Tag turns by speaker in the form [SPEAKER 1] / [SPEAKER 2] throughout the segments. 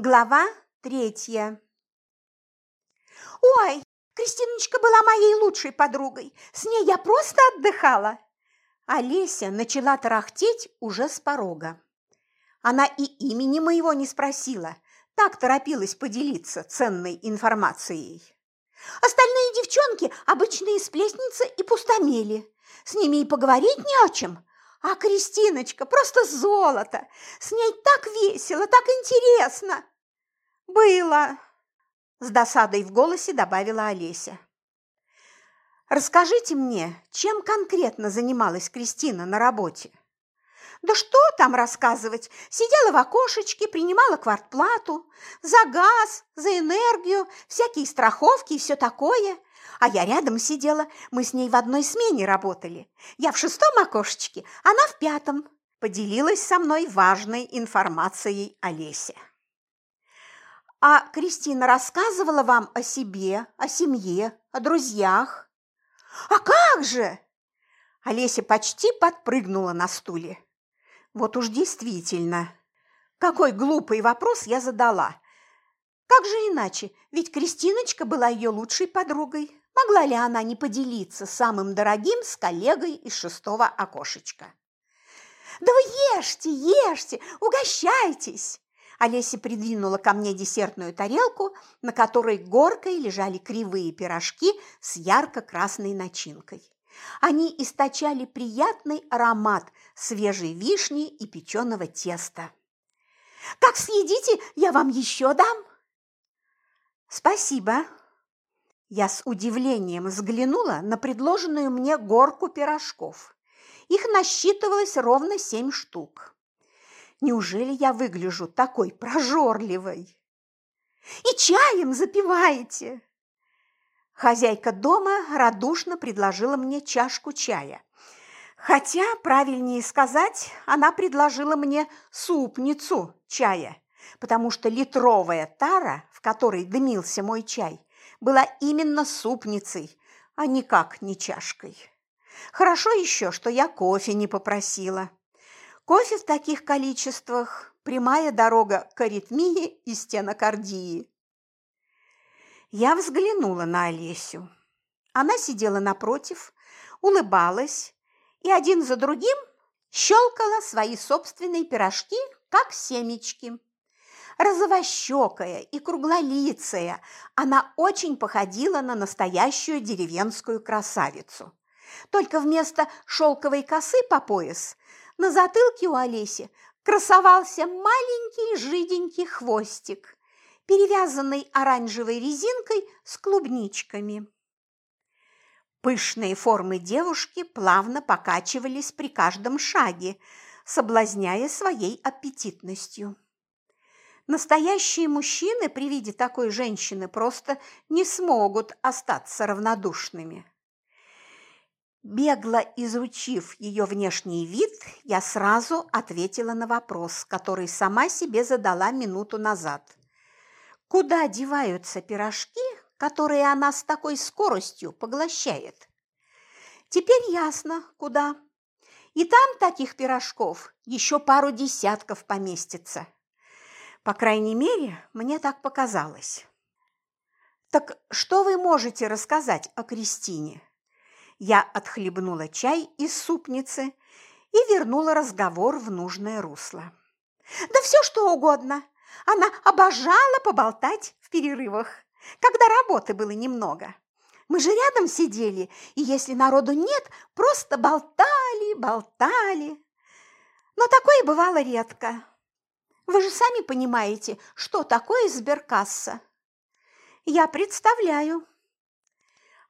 [SPEAKER 1] Глава третья. «Ой, Кристиночка была моей лучшей подругой. С ней я просто отдыхала!» Олеся начала тарахтеть уже с порога. Она и имени моего не спросила, так торопилась поделиться ценной информацией. Остальные девчонки – обычные сплетницы и пустомели. С ними и поговорить не о чем. А Кристиночка просто золото. С ней так весело, так интересно. Было. С досадой в голосе добавила Олеся. Расскажите мне, чем конкретно занималась Кристина на работе? Да что там рассказывать? Сидела в окошечке, принимала квартплату. За газ, за энергию, всякие страховки и все такое. А я рядом сидела, мы с ней в одной смене работали. Я в шестом окошечке, она в пятом. Поделилась со мной важной информацией Олеся. А Кристина рассказывала вам о себе, о семье, о друзьях? А как же? Олеся почти подпрыгнула на стуле. Вот уж действительно, какой глупый вопрос я задала. Как же иначе? Ведь Кристиночка была ее лучшей подругой. Могла ли она не поделиться самым дорогим с коллегой из шестого окошечка? «Да вы ешьте, ешьте, угощайтесь!» Олеся придвинула ко мне десертную тарелку, на которой горкой лежали кривые пирожки с ярко-красной начинкой. Они источали приятный аромат свежей вишни и печеного теста. «Как съедите, я вам еще дам!» «Спасибо!» Я с удивлением взглянула на предложенную мне горку пирожков. Их насчитывалось ровно семь штук. Неужели я выгляжу такой прожорливой? «И чаем запиваете!» Хозяйка дома радушно предложила мне чашку чая. Хотя, правильнее сказать, она предложила мне супницу чая, потому что литровая тара, в которой дымился мой чай, была именно супницей, а никак не чашкой. Хорошо еще, что я кофе не попросила. Кофе в таких количествах – прямая дорога к аритмии и стенокардии. Я взглянула на Олесю. Она сидела напротив, улыбалась и один за другим щелкала свои собственные пирожки, как семечки. Розовощекая и круглолицая, она очень походила на настоящую деревенскую красавицу. Только вместо шелковой косы по пояс на затылке у Олеси красовался маленький жиденький хвостик перевязанный оранжевой резинкой с клубничками. Пышные формы девушки плавно покачивались при каждом шаге, соблазняя своей аппетитностью. Настоящие мужчины при виде такой женщины просто не смогут остаться равнодушными. Бегло изучив ее внешний вид, я сразу ответила на вопрос, который сама себе задала минуту назад. Куда деваются пирожки, которые она с такой скоростью поглощает? Теперь ясно, куда. И там таких пирожков еще пару десятков поместится. По крайней мере, мне так показалось. Так что вы можете рассказать о Кристине? Я отхлебнула чай из супницы и вернула разговор в нужное русло. Да все что угодно. Она обожала поболтать в перерывах, когда работы было немного. Мы же рядом сидели, и если народу нет, просто болтали, болтали. Но такое бывало редко. Вы же сами понимаете, что такое сберкасса. Я представляю.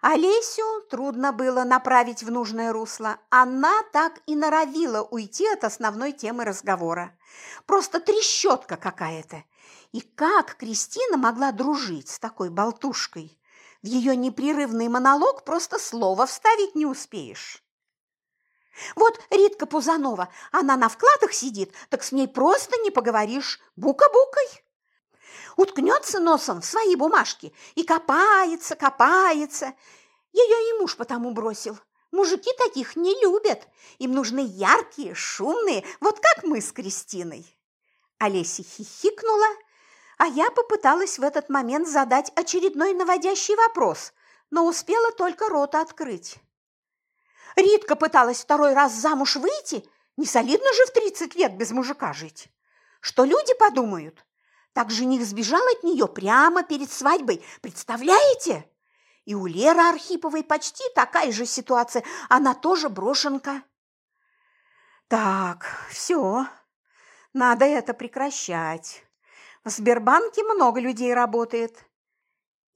[SPEAKER 1] Олесю трудно было направить в нужное русло. Она так и норовила уйти от основной темы разговора. Просто трещотка какая-то. И как Кристина могла дружить с такой болтушкой? В ее непрерывный монолог просто слова вставить не успеешь. Вот Ритка Пузанова, она на вкладах сидит, так с ней просто не поговоришь бука-букой уткнется носом в свои бумажки и копается, копается. Ее и муж потому бросил. Мужики таких не любят. Им нужны яркие, шумные, вот как мы с Кристиной. Олеся хихикнула, А я попыталась в этот момент задать очередной наводящий вопрос, но успела только рот открыть. Ритка пыталась второй раз замуж выйти, не солидно же в 30 лет без мужика жить. Что люди подумают? Так жених сбежал от нее прямо перед свадьбой, представляете? И у Леры Архиповой почти такая же ситуация, она тоже брошенка. Так, все, надо это прекращать. В Сбербанке много людей работает.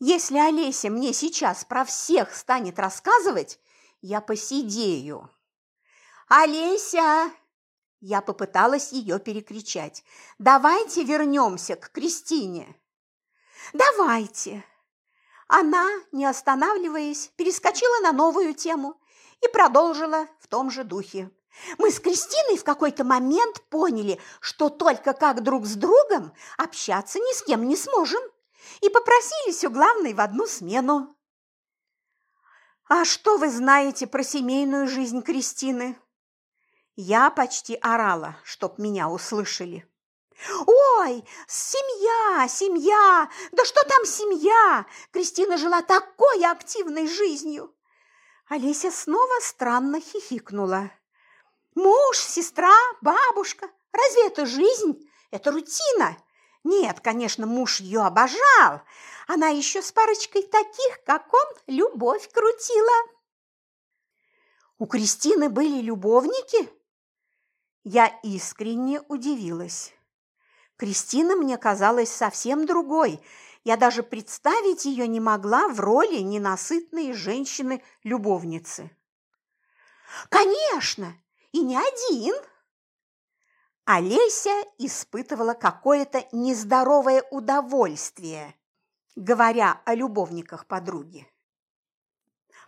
[SPEAKER 1] Если Олеся мне сейчас про всех станет рассказывать, я посидею. «Олеся!» Я попыталась ее перекричать. «Давайте вернемся к Кристине!» «Давайте!» Она, не останавливаясь, перескочила на новую тему и продолжила в том же духе. Мы с Кристиной в какой-то момент поняли, что только как друг с другом общаться ни с кем не сможем, и попросились у главной в одну смену. «А что вы знаете про семейную жизнь Кристины?» Я почти орала, чтоб меня услышали. «Ой, семья, семья! Да что там семья? Кристина жила такой активной жизнью!» Олеся снова странно хихикнула. «Муж, сестра, бабушка. Разве это жизнь? Это рутина. Нет, конечно, муж ее обожал. Она еще с парочкой таких, как он, любовь крутила». «У Кристины были любовники?» Я искренне удивилась. Кристина мне казалась совсем другой. Я даже представить ее не могла в роли ненасытной женщины-любовницы. «Конечно! И не один!» Олеся испытывала какое-то нездоровое удовольствие, говоря о любовниках подруги.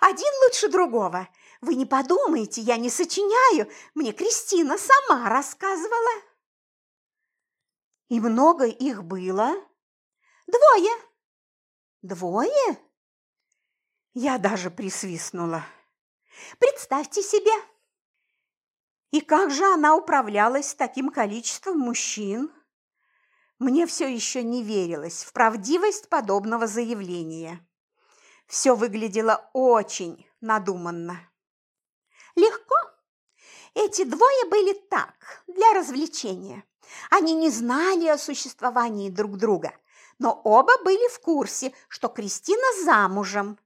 [SPEAKER 1] «Один лучше другого. Вы не подумайте, я не сочиняю, мне Кристина сама рассказывала». И много их было? Двое. Двое? Я даже присвистнула. Представьте себе. И как же она управлялась с таким количеством мужчин? Мне все еще не верилось в правдивость подобного заявления. Все выглядело очень надуманно. Легко. Эти двое были так, для развлечения. Они не знали о существовании друг друга, но оба были в курсе, что Кристина замужем.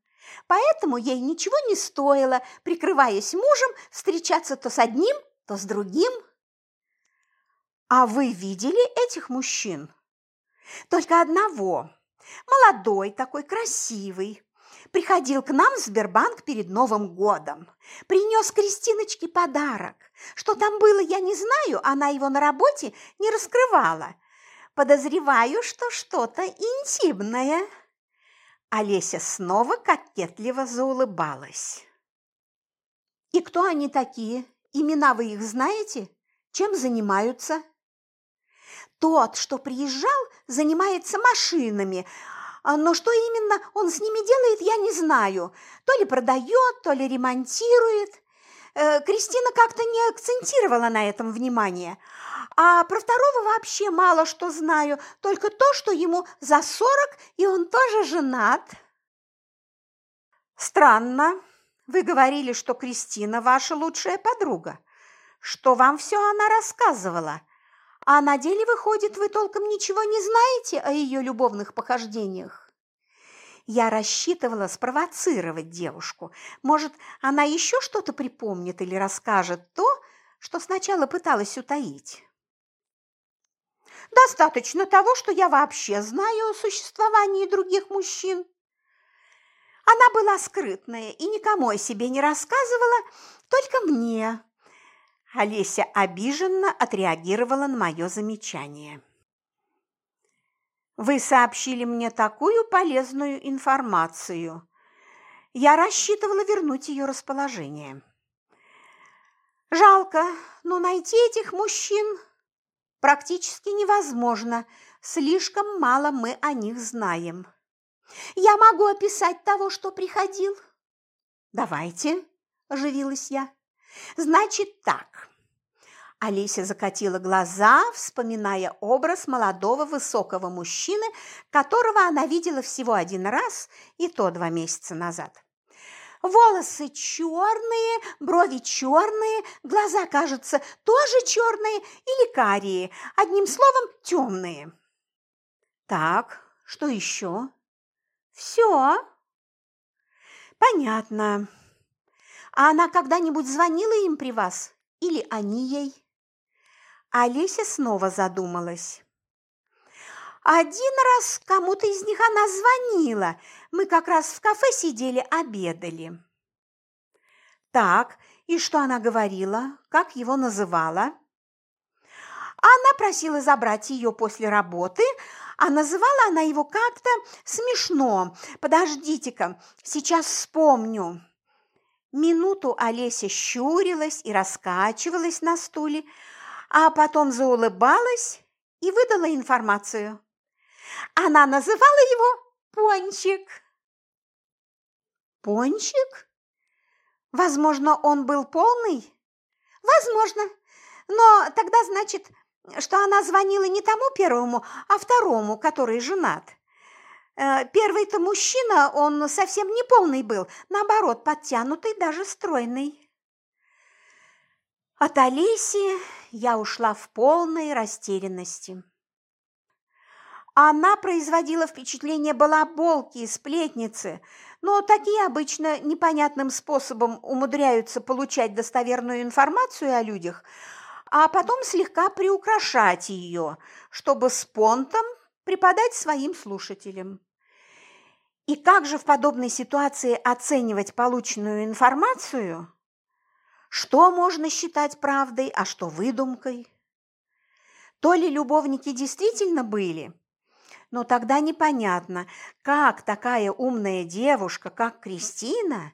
[SPEAKER 1] Поэтому ей ничего не стоило, прикрываясь мужем, встречаться то с одним, то с другим. А вы видели этих мужчин? Только одного. Молодой такой, красивый, приходил к нам в Сбербанк перед Новым годом. Принес Кристиночке подарок. Что там было, я не знаю, она его на работе не раскрывала. Подозреваю, что что-то интимное. Олеся снова кокетливо заулыбалась. «И кто они такие? Имена вы их знаете? Чем занимаются?» «Тот, что приезжал, занимается машинами, но что именно он с ними делает, я не знаю. То ли продает, то ли ремонтирует. Э, Кристина как-то не акцентировала на этом внимание. А про второго вообще мало что знаю, только то, что ему за сорок, и он тоже женат. Странно. Вы говорили, что Кристина ваша лучшая подруга. Что вам все она рассказывала? А на деле, выходит, вы толком ничего не знаете о ее любовных похождениях. Я рассчитывала спровоцировать девушку. Может, она еще что-то припомнит или расскажет то, что сначала пыталась утаить. Достаточно того, что я вообще знаю о существовании других мужчин. Она была скрытная и никому о себе не рассказывала, только мне, Олеся обиженно отреагировала на мое замечание. «Вы сообщили мне такую полезную информацию. Я рассчитывала вернуть ее расположение. Жалко, но найти этих мужчин практически невозможно. Слишком мало мы о них знаем. Я могу описать того, что приходил?» «Давайте», – оживилась я. Значит так. Алися закатила глаза, вспоминая образ молодого высокого мужчины, которого она видела всего один раз, и то два месяца назад. Волосы черные, брови черные, глаза, кажется, тоже черные или карие, одним словом, темные. Так, что еще? Все. Понятно. А она когда-нибудь звонила им при вас? Или они ей? Олеся снова задумалась. Один раз кому-то из них она звонила. Мы как раз в кафе сидели, обедали. Так, и что она говорила? Как его называла? Она просила забрать ее после работы, а называла она его как-то смешно. Подождите-ка, сейчас вспомню. Минуту Олеся щурилась и раскачивалась на стуле, а потом заулыбалась и выдала информацию. Она называла его Пончик. Пончик? Возможно, он был полный? Возможно. Но тогда значит, что она звонила не тому первому, а второму, который женат. Э, первый-то мужчина, он совсем не полный был, наоборот, подтянутый, даже стройный. От Алисии я ушла в полной растерянности. Она производила впечатление балаболки и сплетницы, но такие обычно непонятным способом умудряются получать достоверную информацию о людях, а потом слегка приукрашать ее, чтобы с понтом преподать своим слушателям. И как же в подобной ситуации оценивать полученную информацию? Что можно считать правдой, а что выдумкой? То ли любовники действительно были, но тогда непонятно, как такая умная девушка, как Кристина,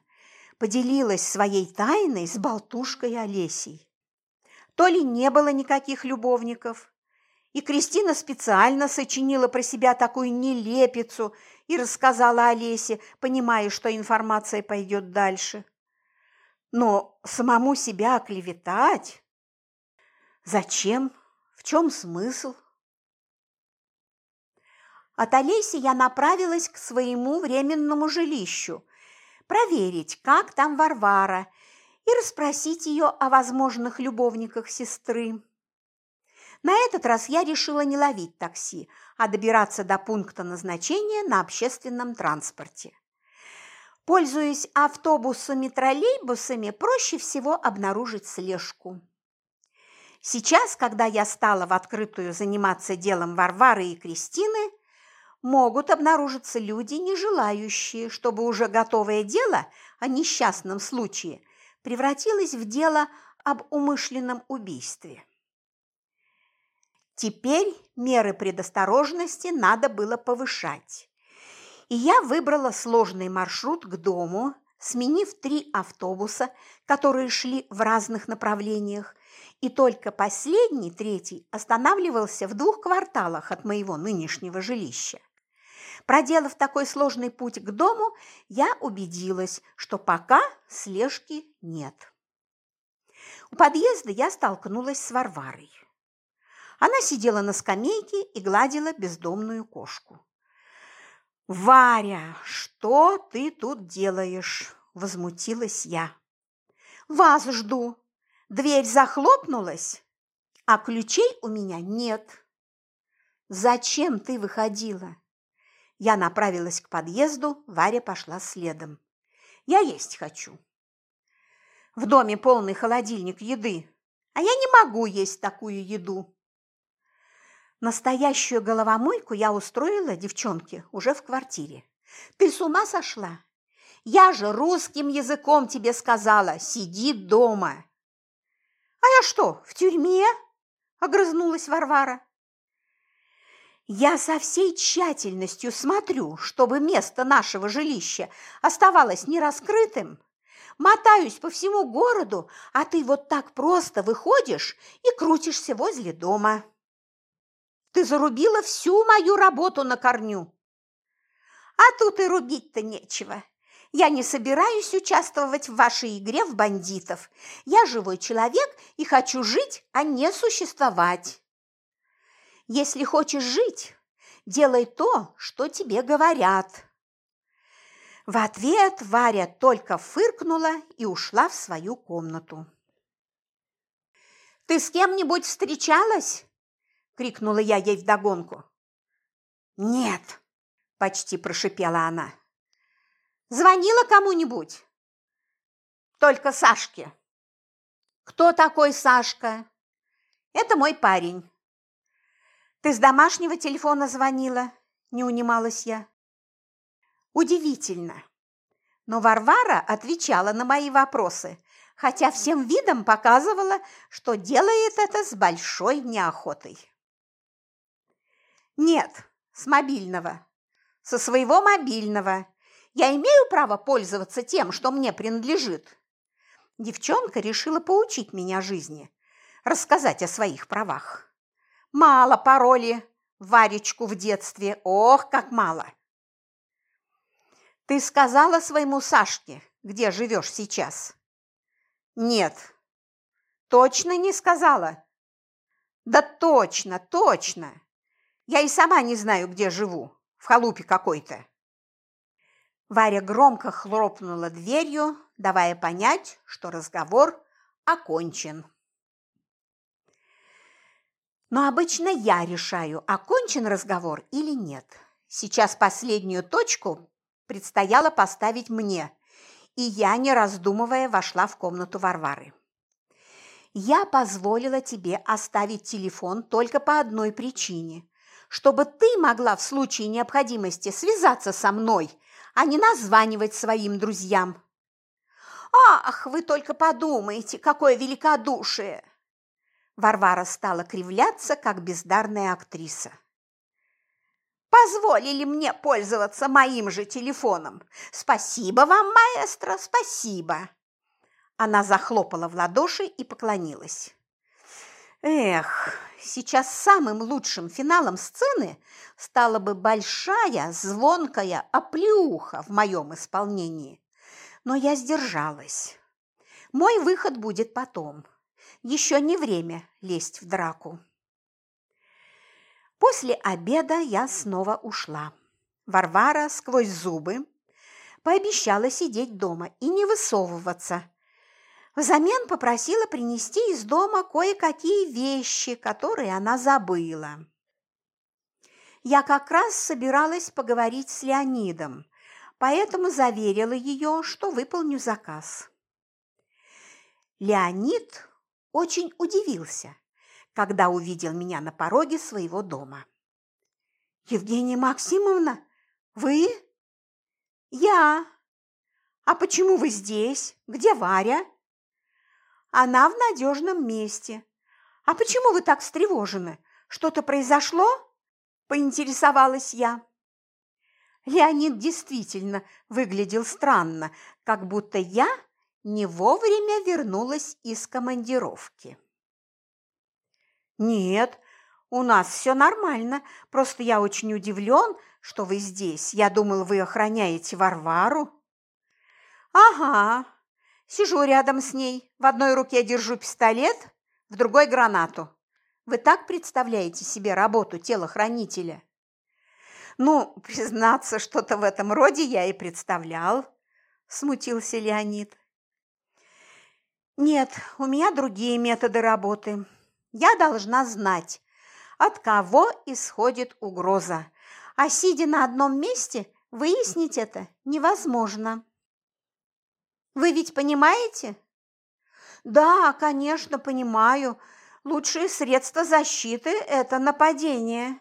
[SPEAKER 1] поделилась своей тайной с болтушкой Олесей. То ли не было никаких любовников, и Кристина специально сочинила про себя такую нелепицу и рассказала Олесе, понимая, что информация пойдет дальше. Но самому себя оклеветать? Зачем? В чем смысл? От Олеси я направилась к своему временному жилищу, проверить, как там Варвара, и расспросить ее о возможных любовниках сестры. На этот раз я решила не ловить такси, а добираться до пункта назначения на общественном транспорте. Пользуясь автобусами-троллейбусами, проще всего обнаружить слежку. Сейчас, когда я стала в открытую заниматься делом Варвары и Кристины, могут обнаружиться люди, не желающие, чтобы уже готовое дело о несчастном случае превратилось в дело об умышленном убийстве. Теперь меры предосторожности надо было повышать. И я выбрала сложный маршрут к дому, сменив три автобуса, которые шли в разных направлениях, и только последний, третий, останавливался в двух кварталах от моего нынешнего жилища. Проделав такой сложный путь к дому, я убедилась, что пока слежки нет. У подъезда я столкнулась с Варварой. Она сидела на скамейке и гладила бездомную кошку. «Варя, что ты тут делаешь?» – возмутилась я. «Вас жду. Дверь захлопнулась, а ключей у меня нет». «Зачем ты выходила?» Я направилась к подъезду, Варя пошла следом. Я есть хочу. В доме полный холодильник еды, а я не могу есть такую еду. Настоящую головомойку я устроила девчонке уже в квартире. Ты с ума сошла? Я же русским языком тебе сказала, сиди дома. А я что, в тюрьме? Огрызнулась Варвара. Я со всей тщательностью смотрю, чтобы место нашего жилища оставалось нераскрытым. Мотаюсь по всему городу, а ты вот так просто выходишь и крутишься возле дома. Ты зарубила всю мою работу на корню. А тут и рубить-то нечего. Я не собираюсь участвовать в вашей игре в бандитов. Я живой человек и хочу жить, а не существовать. Если хочешь жить, делай то, что тебе говорят. В ответ Варя только фыркнула и ушла в свою комнату. «Ты с кем-нибудь встречалась?» – крикнула я ей вдогонку. «Нет», – почти прошипела она. Звонила кому-нибудь? Только Сашке. Кто такой Сашка? Это мой парень. Ты с домашнего телефона звонила? Не унималась я. Удивительно. Но Варвара отвечала на мои вопросы, хотя всем видом показывала, что делает это с большой неохотой. Нет, с мобильного. Со своего мобильного. Я имею право пользоваться тем, что мне принадлежит?» Девчонка решила поучить меня жизни, рассказать о своих правах. Мало пароли Варечку в детстве, ох, как мало. «Ты сказала своему Сашке, где живешь сейчас?» «Нет». «Точно не сказала?» «Да точно, точно. Я и сама не знаю, где живу, в халупе какой-то». Варя громко хлопнула дверью, давая понять, что разговор окончен. Но обычно я решаю, окончен разговор или нет. Сейчас последнюю точку предстояло поставить мне, и я, не раздумывая, вошла в комнату Варвары. Я позволила тебе оставить телефон только по одной причине, чтобы ты могла в случае необходимости связаться со мной – а не названивать своим друзьям. «Ах, вы только подумайте, какое великодушие!» Варвара стала кривляться, как бездарная актриса. «Позволили мне пользоваться моим же телефоном. Спасибо вам, маэстро, спасибо!» Она захлопала в ладоши и поклонилась. Эх, сейчас самым лучшим финалом сцены стала бы большая звонкая оплеуха в моем исполнении. Но я сдержалась. Мой выход будет потом. Еще не время лезть в драку. После обеда я снова ушла. Варвара сквозь зубы пообещала сидеть дома и не высовываться – Взамен попросила принести из дома кое-какие вещи, которые она забыла. Я как раз собиралась поговорить с Леонидом, поэтому заверила ее, что выполню заказ. Леонид очень удивился, когда увидел меня на пороге своего дома. «Евгения Максимовна, вы?» «Я. А почему вы здесь? Где Варя?» Она в надежном месте. А почему вы так встревожены? Что-то произошло? Поинтересовалась я. Леонид действительно выглядел странно, как будто я не вовремя вернулась из командировки. «Нет, у нас все нормально, просто я очень удивлен, что вы здесь. Я думал, вы охраняете Варвару». «Ага, Сижу рядом с ней, в одной руке держу пистолет, в другой – гранату. Вы так представляете себе работу телохранителя? Ну, признаться, что-то в этом роде я и представлял, смутился Леонид. Нет, у меня другие методы работы. Я должна знать, от кого исходит угроза, а сидя на одном месте, выяснить это невозможно. Вы ведь понимаете? Да, конечно, понимаю. Лучшее средство защиты – это нападение.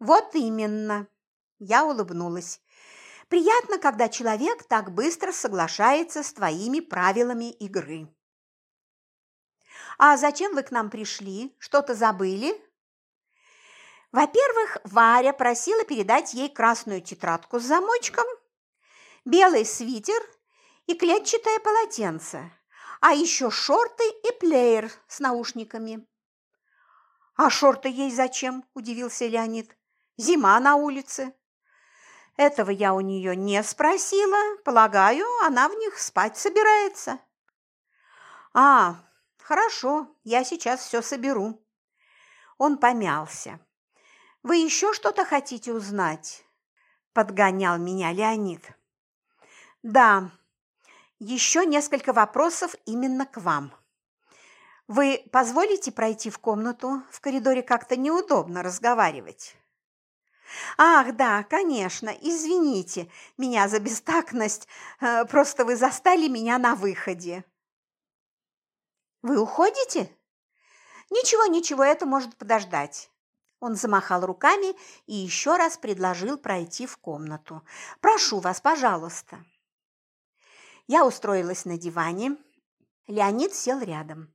[SPEAKER 1] Вот именно. Я улыбнулась. Приятно, когда человек так быстро соглашается с твоими правилами игры. А зачем вы к нам пришли? Что-то забыли? Во-первых, Варя просила передать ей красную тетрадку с замочком, белый свитер и клетчатое полотенце, а еще шорты и плеер с наушниками. «А шорты ей зачем?» – удивился Леонид. «Зима на улице». Этого я у нее не спросила. Полагаю, она в них спать собирается. А, хорошо, я сейчас все соберу. Он помялся. Вы еще что-то хотите узнать? Подгонял меня Леонид. Да, еще несколько вопросов именно к вам. Вы позволите пройти в комнату? В коридоре как-то неудобно разговаривать. Ах, да, конечно, извините меня за бестактность, э, просто вы застали меня на выходе. Вы уходите? Ничего, ничего, это может подождать. Он замахал руками и еще раз предложил пройти в комнату. «Прошу вас, пожалуйста». Я устроилась на диване. Леонид сел рядом.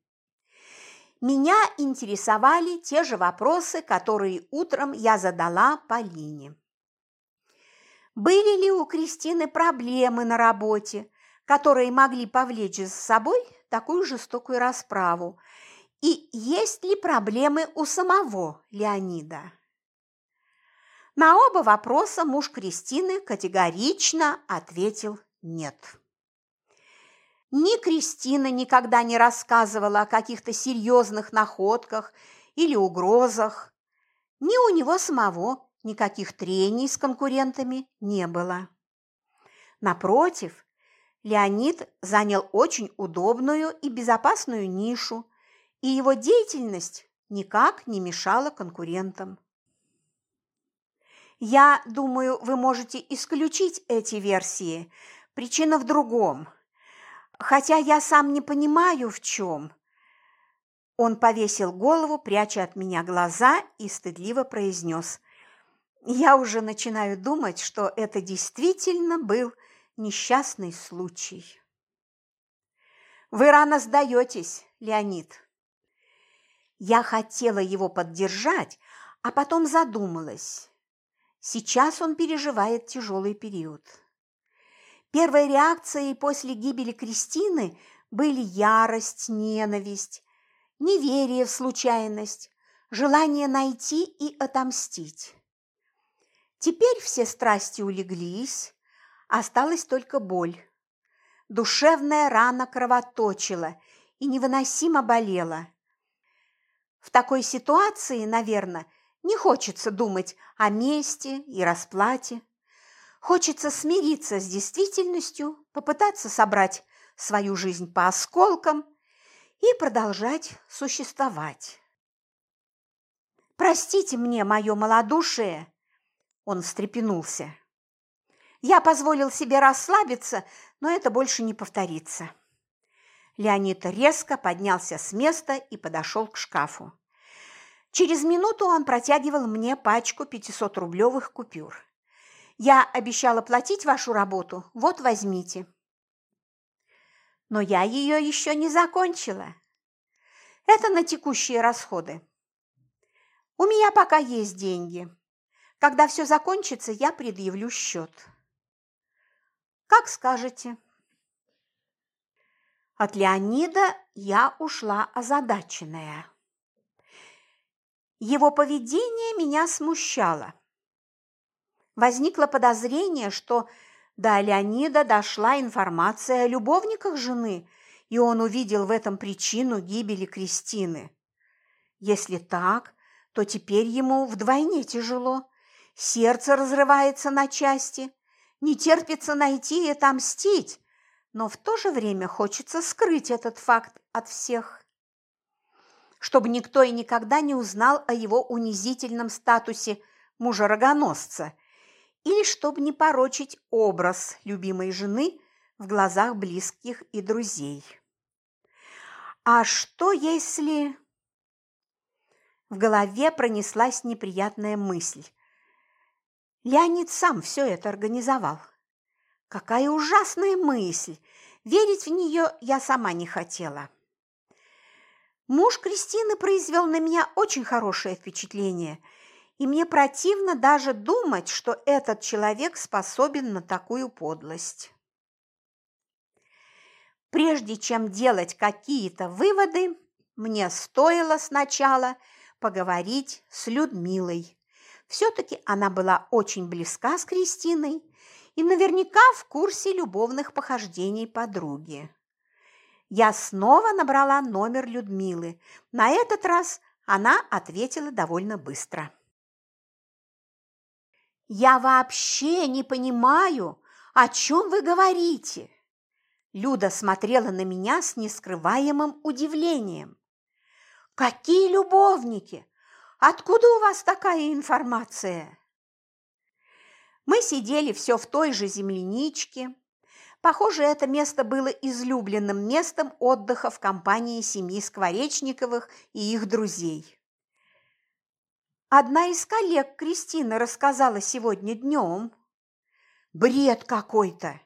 [SPEAKER 1] Меня интересовали те же вопросы, которые утром я задала Полине. Были ли у Кристины проблемы на работе, которые могли повлечь за собой такую жестокую расправу? И есть ли проблемы у самого Леонида? На оба вопроса муж Кристины категорично ответил «нет». Ни Кристина никогда не рассказывала о каких-то серьезных находках или угрозах, ни у него самого никаких трений с конкурентами не было. Напротив, Леонид занял очень удобную и безопасную нишу, и его деятельность никак не мешала конкурентам. Я думаю, вы можете исключить эти версии. Причина в другом – хотя я сам не понимаю, в чем». Он повесил голову, пряча от меня глаза, и стыдливо произнес. «Я уже начинаю думать, что это действительно был несчастный случай». «Вы рано сдаетесь, Леонид». Я хотела его поддержать, а потом задумалась. Сейчас он переживает тяжелый период. Первой реакцией после гибели Кристины были ярость, ненависть, неверие в случайность, желание найти и отомстить. Теперь все страсти улеглись, осталась только боль. Душевная рана кровоточила и невыносимо болела. В такой ситуации, наверное, не хочется думать о мести и расплате. Хочется смириться с действительностью, попытаться собрать свою жизнь по осколкам и продолжать существовать. «Простите мне мое малодушие!» Он встрепенулся. «Я позволил себе расслабиться, но это больше не повторится». Леонид резко поднялся с места и подошел к шкафу. Через минуту он протягивал мне пачку 500-рублевых купюр. Я обещала платить вашу работу, вот возьмите. Но я ее еще не закончила. Это на текущие расходы. У меня пока есть деньги. Когда все закончится, я предъявлю счет. Как скажете. От Леонида я ушла озадаченная. Его поведение меня смущало возникло подозрение, что до Леонида дошла информация о любовниках жены, и он увидел в этом причину гибели Кристины. Если так, то теперь ему вдвойне тяжело. Сердце разрывается на части, не терпится найти и отомстить, но в то же время хочется скрыть этот факт от всех. Чтобы никто и никогда не узнал о его унизительном статусе мужа-рогоносца – или чтобы не порочить образ любимой жены в глазах близких и друзей. А что если... В голове пронеслась неприятная мысль. Леонид сам все это организовал. Какая ужасная мысль! Верить в нее я сама не хотела. Муж Кристины произвел на меня очень хорошее впечатление – и мне противно даже думать, что этот человек способен на такую подлость. Прежде чем делать какие-то выводы, мне стоило сначала поговорить с Людмилой, Все-таки она была очень близка с Кристиной и наверняка в курсе любовных похождений подруги. Я снова набрала номер Людмилы. На этот раз она ответила довольно быстро. «Я вообще не понимаю, о чем вы говорите?» Люда смотрела на меня с нескрываемым удивлением. «Какие любовники? Откуда у вас такая информация?» Мы сидели все в той же земляничке. Похоже, это место было излюбленным местом отдыха в компании семьи Скворечниковых и их друзей. Одна из коллег Кристина рассказала сегодня днем. Бред какой-то.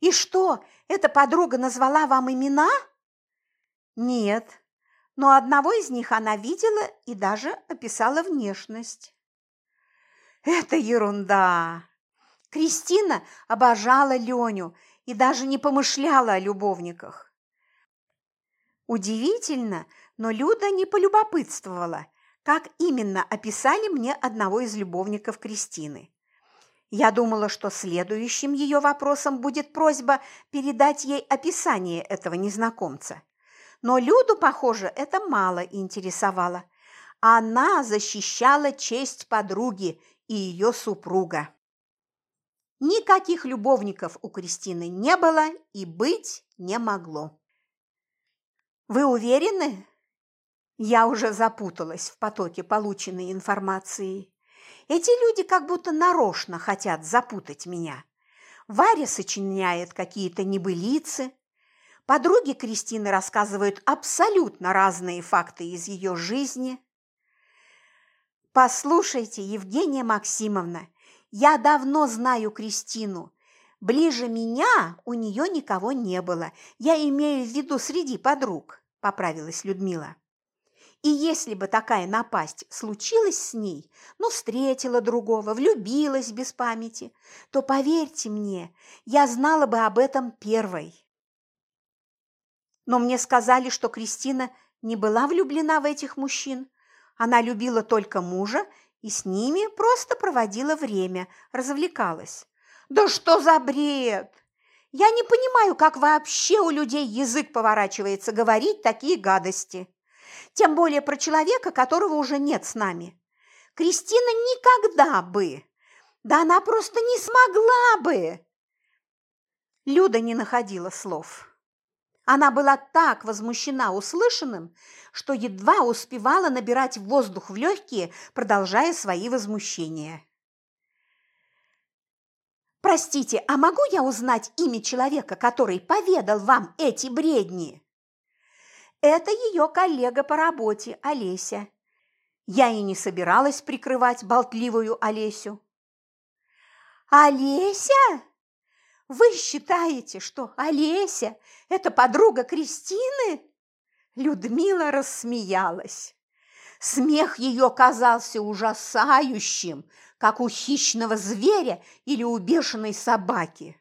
[SPEAKER 1] И что, эта подруга назвала вам имена? Нет, но одного из них она видела и даже описала внешность. Это ерунда. Кристина обожала Леню и даже не помышляла о любовниках. Удивительно, но Люда не полюбопытствовала, как именно описали мне одного из любовников Кристины. Я думала, что следующим ее вопросом будет просьба передать ей описание этого незнакомца. Но Люду, похоже, это мало интересовало. Она защищала честь подруги и ее супруга. Никаких любовников у Кристины не было и быть не могло. «Вы уверены?» Я уже запуталась в потоке полученной информации. Эти люди как будто нарочно хотят запутать меня. Варя сочиняет какие-то небылицы. Подруги Кристины рассказывают абсолютно разные факты из ее жизни. Послушайте, Евгения Максимовна, я давно знаю Кристину. Ближе меня у нее никого не было. Я имею в виду среди подруг, поправилась Людмила. И если бы такая напасть случилась с ней, ну, встретила другого, влюбилась без памяти, то, поверьте мне, я знала бы об этом первой. Но мне сказали, что Кристина не была влюблена в этих мужчин. Она любила только мужа и с ними просто проводила время, развлекалась. Да что за бред! Я не понимаю, как вообще у людей язык поворачивается говорить такие гадости тем более про человека, которого уже нет с нами. Кристина никогда бы, да она просто не смогла бы. Люда не находила слов. Она была так возмущена услышанным, что едва успевала набирать воздух в легкие, продолжая свои возмущения. «Простите, а могу я узнать имя человека, который поведал вам эти бредни?» Это ее коллега по работе, Олеся. Я и не собиралась прикрывать болтливую Олесю. «Олеся? Вы считаете, что Олеся – это подруга Кристины?» Людмила рассмеялась. Смех ее казался ужасающим, как у хищного зверя или у бешеной собаки.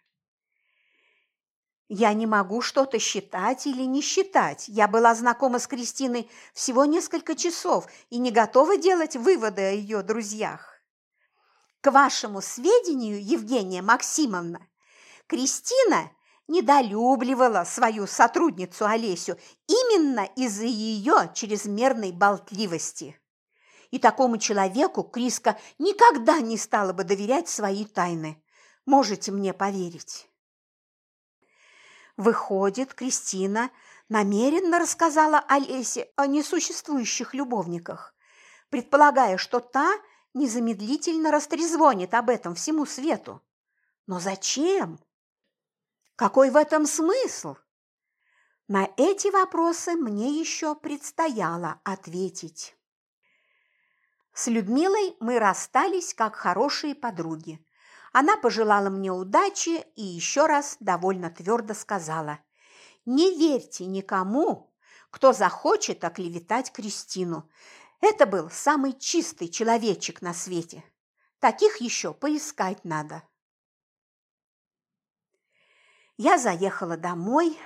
[SPEAKER 1] Я не могу что-то считать или не считать. Я была знакома с Кристиной всего несколько часов и не готова делать выводы о ее друзьях. К вашему сведению, Евгения Максимовна, Кристина недолюбливала свою сотрудницу Олесю именно из-за ее чрезмерной болтливости. И такому человеку Криска никогда не стала бы доверять свои тайны. Можете мне поверить. Выходит, Кристина намеренно рассказала Олесе о несуществующих любовниках, предполагая, что та незамедлительно растрезвонит об этом всему свету. Но зачем? Какой в этом смысл? На эти вопросы мне еще предстояло ответить. С Людмилой мы расстались как хорошие подруги. Она пожелала мне удачи и еще раз довольно твердо сказала, «Не верьте никому, кто захочет оклеветать Кристину. Это был самый чистый человечек на свете. Таких еще поискать надо». Я заехала домой.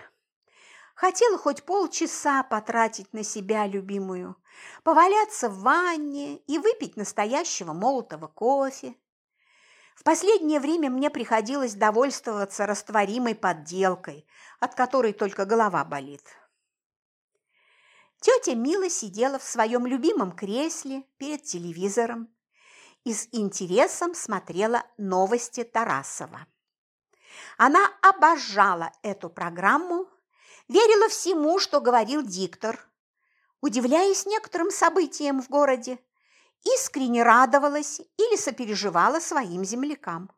[SPEAKER 1] Хотела хоть полчаса потратить на себя любимую, поваляться в ванне и выпить настоящего молотого кофе. В последнее время мне приходилось довольствоваться растворимой подделкой, от которой только голова болит. Тетя Мила сидела в своем любимом кресле перед телевизором и с интересом смотрела новости Тарасова. Она обожала эту программу, верила всему, что говорил диктор, удивляясь некоторым событиям в городе, искренне радовалась или сопереживала своим землякам.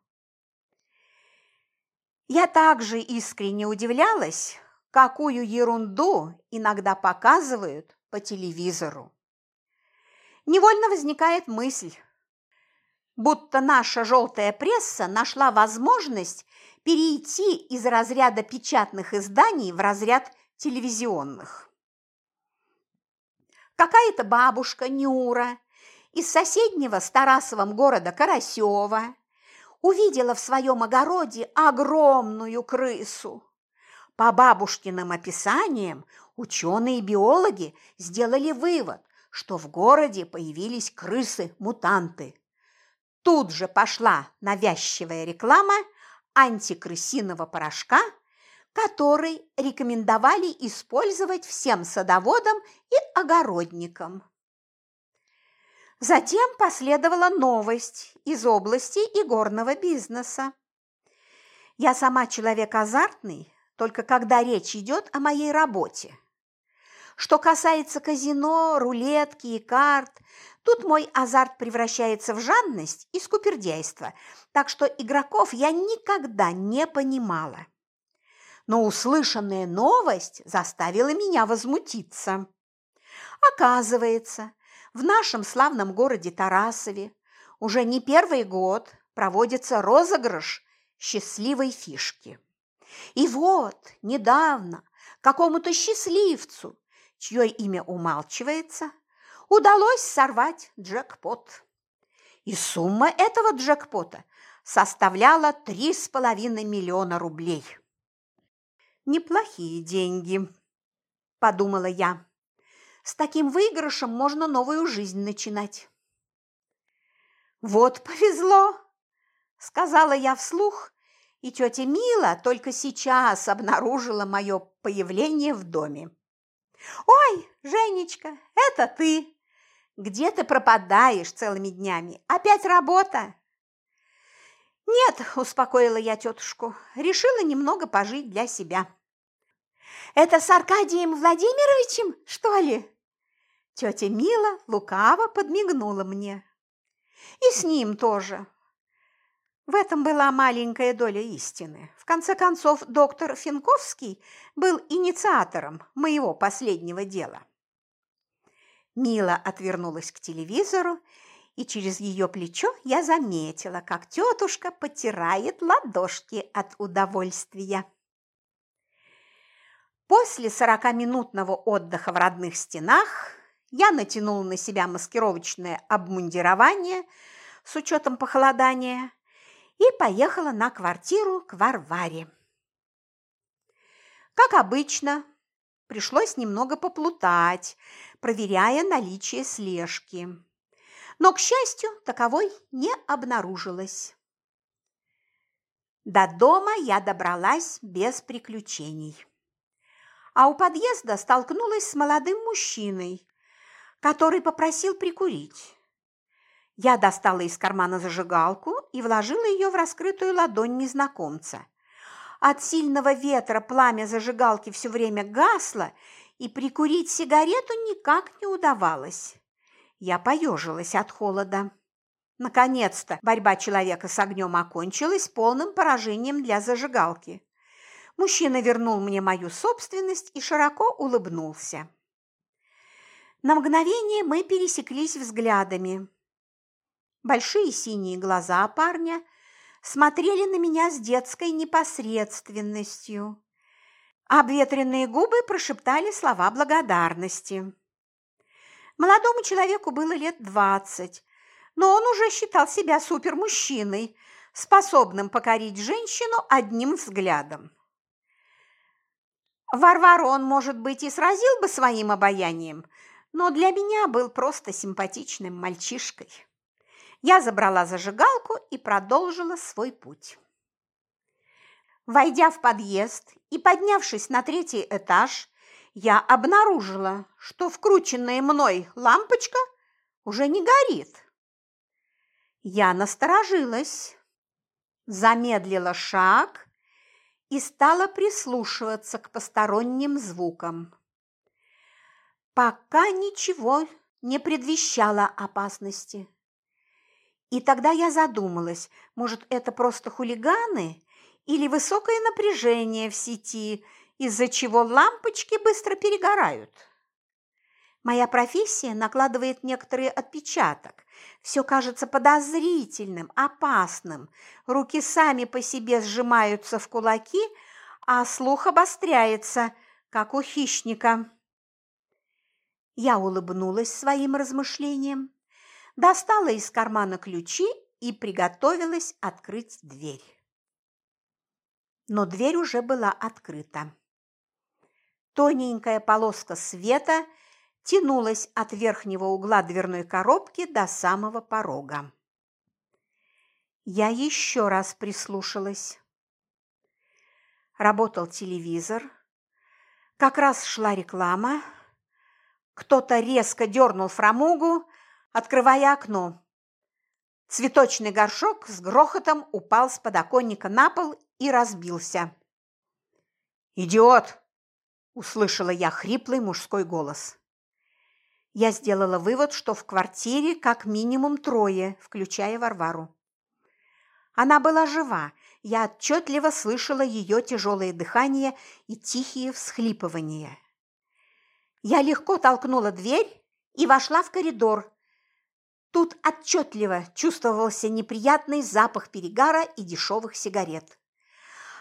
[SPEAKER 1] Я также искренне удивлялась, какую ерунду иногда показывают по телевизору. Невольно возникает мысль, будто наша желтая пресса нашла возможность перейти из разряда печатных изданий в разряд телевизионных. Какая-то бабушка Нюра из соседнего с Тарасовым города Карасева увидела в своем огороде огромную крысу. По бабушкиным описаниям ученые-биологи сделали вывод, что в городе появились крысы-мутанты. Тут же пошла навязчивая реклама антикрысиного порошка, который рекомендовали использовать всем садоводам и огородникам. Затем последовала новость из области игорного бизнеса. Я сама человек азартный, только когда речь идет о моей работе. Что касается казино, рулетки и карт, тут мой азарт превращается в жадность и скупердяйство, так что игроков я никогда не понимала. Но услышанная новость заставила меня возмутиться. Оказывается, в нашем славном городе Тарасове уже не первый год проводится розыгрыш счастливой фишки. И вот недавно какому-то счастливцу, чье имя умалчивается, удалось сорвать джекпот. И сумма этого джекпота составляла три с половиной миллиона рублей. «Неплохие деньги», – подумала я. «С таким выигрышем можно новую жизнь начинать». «Вот повезло», – сказала я вслух и тетя Мила только сейчас обнаружила мое появление в доме. «Ой, Женечка, это ты! Где ты пропадаешь целыми днями? Опять работа?» «Нет», – успокоила я тетушку, – решила немного пожить для себя. «Это с Аркадием Владимировичем, что ли?» Тетя Мила лукаво подмигнула мне. «И с ним тоже. В этом была маленькая доля истины. В конце концов, доктор Финковский был инициатором моего последнего дела. Мила отвернулась к телевизору, и через ее плечо я заметила, как тетушка потирает ладошки от удовольствия. После сорокаминутного отдыха в родных стенах я натянула на себя маскировочное обмундирование с учетом похолодания и поехала на квартиру к Варваре. Как обычно, пришлось немного поплутать, проверяя наличие слежки. Но, к счастью, таковой не обнаружилось. До дома я добралась без приключений. А у подъезда столкнулась с молодым мужчиной, который попросил прикурить. Я достала из кармана зажигалку и вложила ее в раскрытую ладонь незнакомца. От сильного ветра пламя зажигалки все время гасло, и прикурить сигарету никак не удавалось. Я поежилась от холода. Наконец-то борьба человека с огнем окончилась полным поражением для зажигалки. Мужчина вернул мне мою собственность и широко улыбнулся. На мгновение мы пересеклись взглядами. Большие синие глаза парня смотрели на меня с детской непосредственностью. Обветренные губы прошептали слова благодарности. Молодому человеку было лет двадцать, но он уже считал себя супермужчиной, способным покорить женщину одним взглядом. Варвару он, может быть, и сразил бы своим обаянием, но для меня был просто симпатичным мальчишкой. Я забрала зажигалку и продолжила свой путь. Войдя в подъезд и поднявшись на третий этаж, я обнаружила, что вкрученная мной лампочка уже не горит. Я насторожилась, замедлила шаг и стала прислушиваться к посторонним звукам. Пока ничего не предвещало опасности. И тогда я задумалась, может, это просто хулиганы или высокое напряжение в сети, из-за чего лампочки быстро перегорают. Моя профессия накладывает некоторый отпечаток. Все кажется подозрительным, опасным. Руки сами по себе сжимаются в кулаки, а слух обостряется, как у хищника. Я улыбнулась своим размышлениям достала из кармана ключи и приготовилась открыть дверь. Но дверь уже была открыта. Тоненькая полоска света тянулась от верхнего угла дверной коробки до самого порога. Я еще раз прислушалась. Работал телевизор. Как раз шла реклама. Кто-то резко дернул фрамугу, открывая окно. Цветочный горшок с грохотом упал с подоконника на пол и разбился. «Идиот!» – услышала я хриплый мужской голос. Я сделала вывод, что в квартире как минимум трое, включая Варвару. Она была жива, я отчетливо слышала ее тяжелое дыхание и тихие всхлипывания. Я легко толкнула дверь и вошла в коридор, Тут отчетливо чувствовался неприятный запах перегара и дешевых сигарет.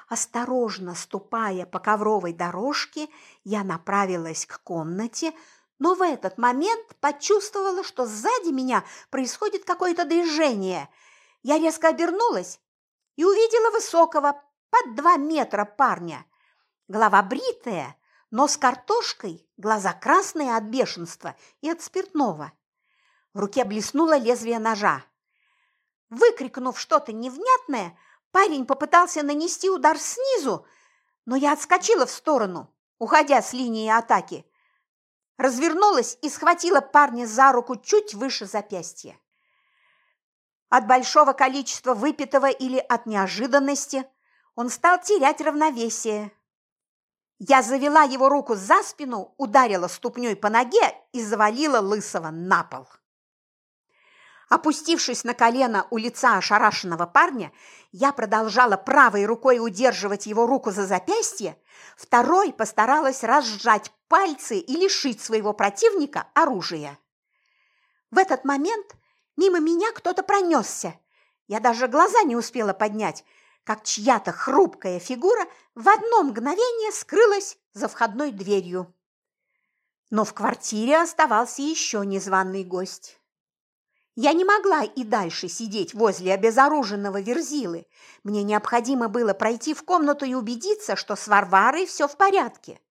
[SPEAKER 1] Осторожно ступая по ковровой дорожке, я направилась к комнате, но в этот момент почувствовала, что сзади меня происходит какое-то движение. Я резко обернулась и увидела высокого, под два метра парня. Голова бритая, но с картошкой, глаза красные от бешенства и от спиртного. В руке блеснуло лезвие ножа. Выкрикнув что-то невнятное, парень попытался нанести удар снизу, но я отскочила в сторону, уходя с линии атаки. Развернулась и схватила парня за руку чуть выше запястья. От большого количества выпитого или от неожиданности он стал терять равновесие. Я завела его руку за спину, ударила ступней по ноге и завалила Лысого на пол. Опустившись на колено у лица ошарашенного парня, я продолжала правой рукой удерживать его руку за запястье, второй постаралась разжать пальцы и лишить своего противника оружия. В этот момент мимо меня кто-то пронесся. Я даже глаза не успела поднять, как чья-то хрупкая фигура в одно мгновение скрылась за входной дверью. Но в квартире оставался еще незваный гость. Я не могла и дальше сидеть возле обезоруженного Верзилы. Мне необходимо было пройти в комнату и убедиться, что с Варварой все в порядке.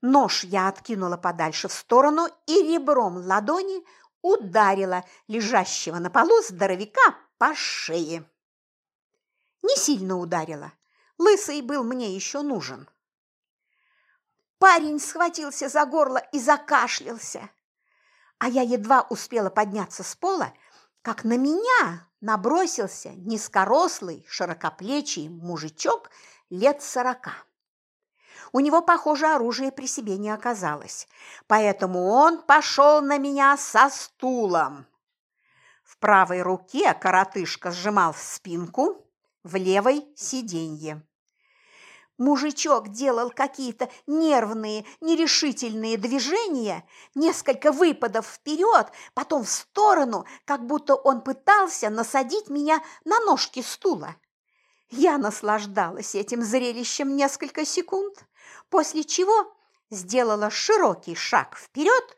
[SPEAKER 1] Нож я откинула подальше в сторону и ребром ладони ударила лежащего на полу здоровяка по шее. Не сильно ударила. Лысый был мне еще нужен. Парень схватился за горло и закашлялся а я едва успела подняться с пола, как на меня набросился низкорослый, широкоплечий мужичок лет сорока. У него, похоже, оружия при себе не оказалось, поэтому он пошел на меня со стулом. В правой руке коротышка сжимал спинку, в левой – сиденье. Мужичок делал какие-то нервные, нерешительные движения, несколько выпадов вперед, потом в сторону, как будто он пытался насадить меня на ножки стула. Я наслаждалась этим зрелищем несколько секунд, после чего сделала широкий шаг вперед,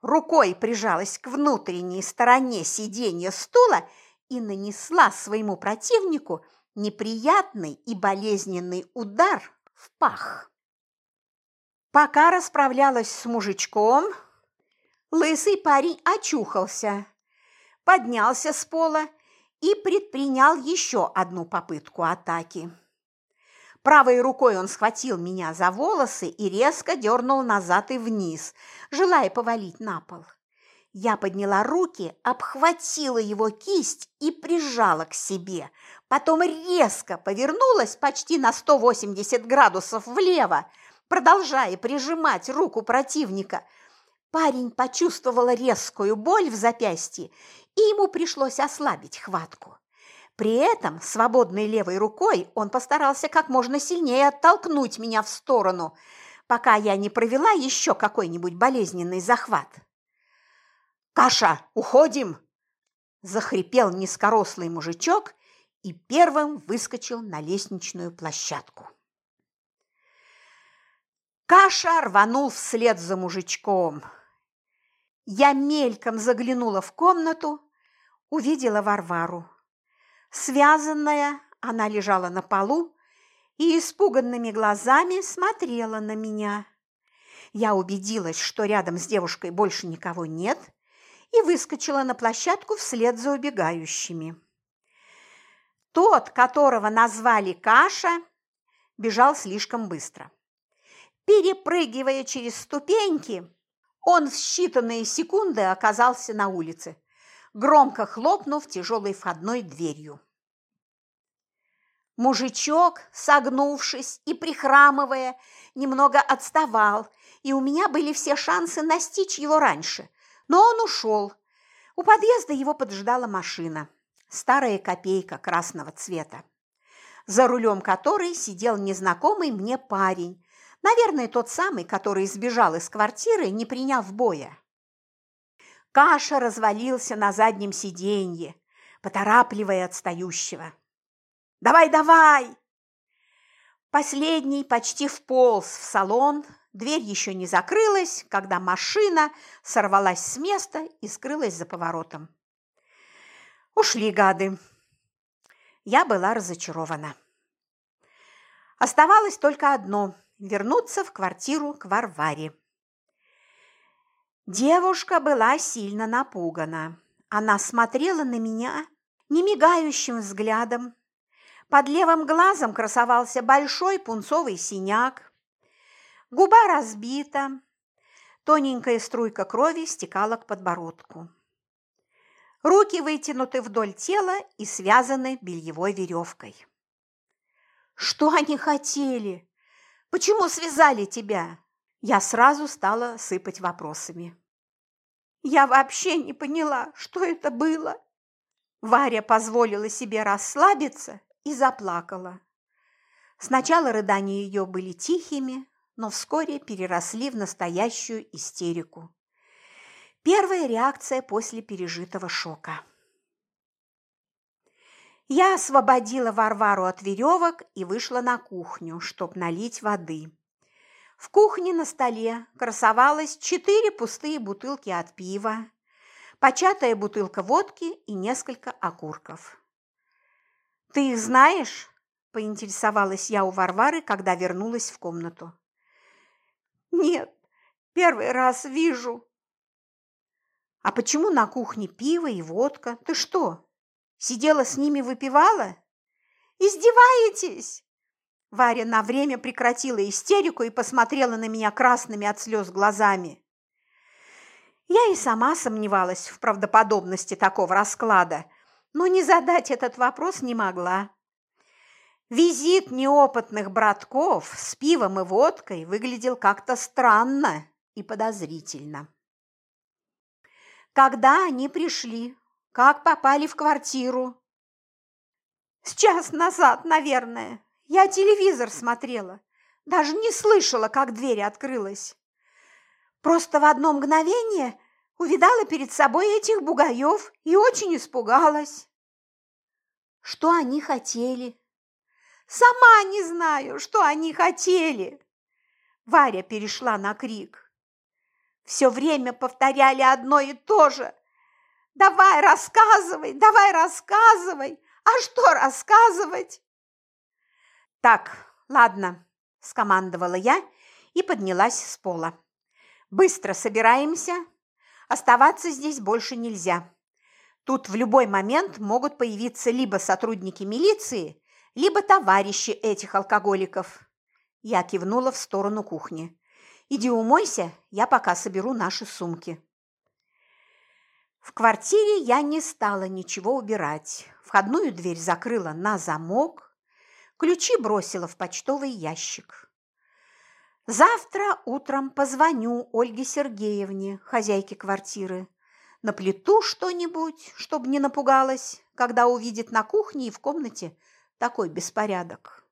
[SPEAKER 1] рукой прижалась к внутренней стороне сиденья стула и нанесла своему противнику неприятный и болезненный удар в пах. Пока расправлялась с мужичком, лысый парень очухался, поднялся с пола и предпринял еще одну попытку атаки. Правой рукой он схватил меня за волосы и резко дернул назад и вниз, желая повалить на пол. Я подняла руки, обхватила его кисть и прижала к себе, потом резко повернулась почти на 180 градусов влево, продолжая прижимать руку противника. Парень почувствовал резкую боль в запястье, и ему пришлось ослабить хватку. При этом свободной левой рукой он постарался как можно сильнее оттолкнуть меня в сторону, пока я не провела еще какой-нибудь болезненный захват. «Каша, уходим!» – захрипел низкорослый мужичок и первым выскочил на лестничную площадку. Каша рванул вслед за мужичком. Я мельком заглянула в комнату, увидела Варвару. Связанная, она лежала на полу и испуганными глазами смотрела на меня. Я убедилась, что рядом с девушкой больше никого нет, и выскочила на площадку вслед за убегающими. Тот, которого назвали Каша, бежал слишком быстро. Перепрыгивая через ступеньки, он в считанные секунды оказался на улице, громко хлопнув тяжелой входной дверью. Мужичок, согнувшись и прихрамывая, немного отставал, и у меня были все шансы настичь его раньше. Но он ушел. У подъезда его поджидала машина, старая копейка красного цвета, за рулем которой сидел незнакомый мне парень Наверное, тот самый, который сбежал из квартиры, не приняв боя. Каша развалился на заднем сиденье, поторапливая отстающего. «Давай, давай!» Последний почти вполз в салон, дверь еще не закрылась, когда машина сорвалась с места и скрылась за поворотом. Ушли гады. Я была разочарована. Оставалось только одно вернуться в квартиру к Варваре. Девушка была сильно напугана. Она смотрела на меня немигающим взглядом. Под левым глазом красовался большой пунцовый синяк. Губа разбита, тоненькая струйка крови стекала к подбородку. Руки вытянуты вдоль тела и связаны бельевой веревкой. Что они хотели? Почему связали тебя?» Я сразу стала сыпать вопросами. «Я вообще не поняла, что это было». Варя позволила себе расслабиться и заплакала. Сначала рыдания ее были тихими, но вскоре переросли в настоящую истерику. Первая реакция после пережитого шока. Я освободила Варвару от веревок и вышла на кухню, чтобы налить воды. В кухне на столе красовалось четыре пустые бутылки от пива, початая бутылка водки и несколько окурков. «Ты их знаешь?» – поинтересовалась я у Варвары, когда вернулась в комнату. «Нет, первый раз вижу». «А почему на кухне пиво и водка? Ты что, Сидела с ними, выпивала? Издеваетесь? Варя на время прекратила истерику и посмотрела на меня красными от слез глазами. Я и сама сомневалась в правдоподобности такого расклада, но не задать этот вопрос не могла. Визит неопытных братков с пивом и водкой выглядел как-то странно и подозрительно. Когда они пришли, как попали в квартиру? С час назад, наверное. Я телевизор смотрела. Даже не слышала, как дверь открылась. Просто в одно мгновение увидала перед собой этих бугаев и очень испугалась. Что они хотели? Сама не знаю, что они хотели. Варя перешла на крик. Все время повторяли одно и то же. Давай рассказывай, давай рассказывай. А что рассказывать? Так, ладно, скомандовала я и поднялась с пола. «Быстро собираемся. Оставаться здесь больше нельзя. Тут в любой момент могут появиться либо сотрудники милиции, либо товарищи этих алкоголиков». Я кивнула в сторону кухни. «Иди умойся, я пока соберу наши сумки». В квартире я не стала ничего убирать. Входную дверь закрыла на замок, ключи бросила в почтовый ящик. Завтра утром позвоню Ольге Сергеевне, хозяйке квартиры. Наплету что-нибудь, чтобы не напугалась, когда увидит на кухне и в комнате такой беспорядок.